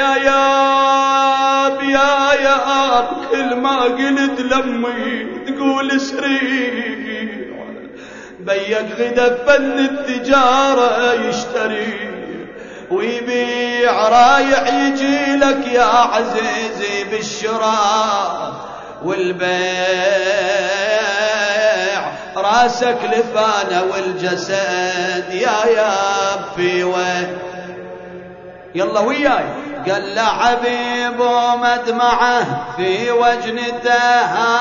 يا يا ياب كل ما قلت لمي تقول سري بيك غدا فن التجارة يشتري ويبيع رايح يجي لك يا عزيزي بالشراء والبيع راسك لفانة والجسد يا ياب في وين. يلا وياي. قال له حبيب ومدمعة في وجنته هامي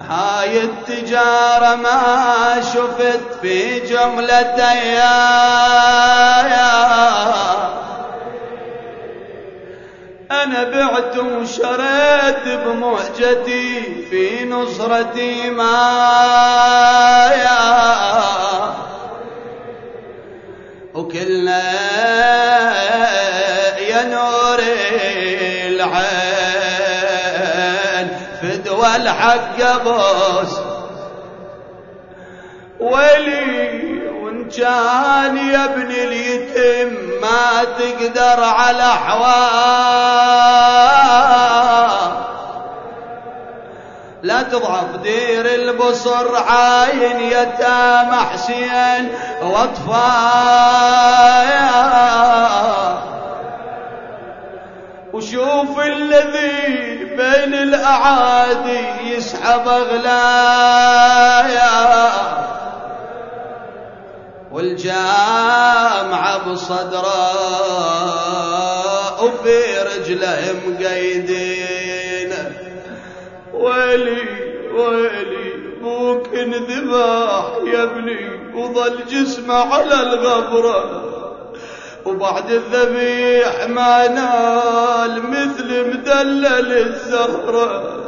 هاي التجارة ما شفت في جملة يا أنا بعت وشريت بمهجتي في نصرتي ما وكلنا يا نور العين. فدوى الحق بوس. ولي كان يا ابن اليتم ما تقدر على حوار لا تضعف دير البصر عاين يتام حسين واطفال وشوف الذي بين الأعادي يسحب أغلايا. والجامعة بصدره وفي رجله مقيدين ويلي ويلي بوك انذبح يا ابني وظل جسمه على الغبرة. وبعد الذبيح ما نال مثل مدلل الزهرة.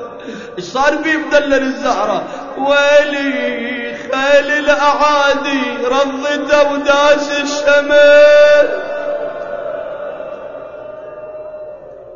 إيش صار بيه مدلل الزهرة؟ ويلي خيل الأعادي رضته وداس الشمس.